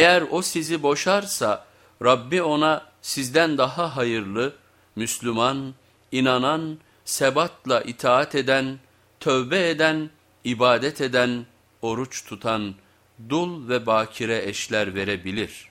Eğer o sizi boşarsa Rabbi ona sizden daha hayırlı, Müslüman, inanan, sebatla itaat eden, tövbe eden, ibadet eden, oruç tutan, dul ve bakire eşler verebilir.''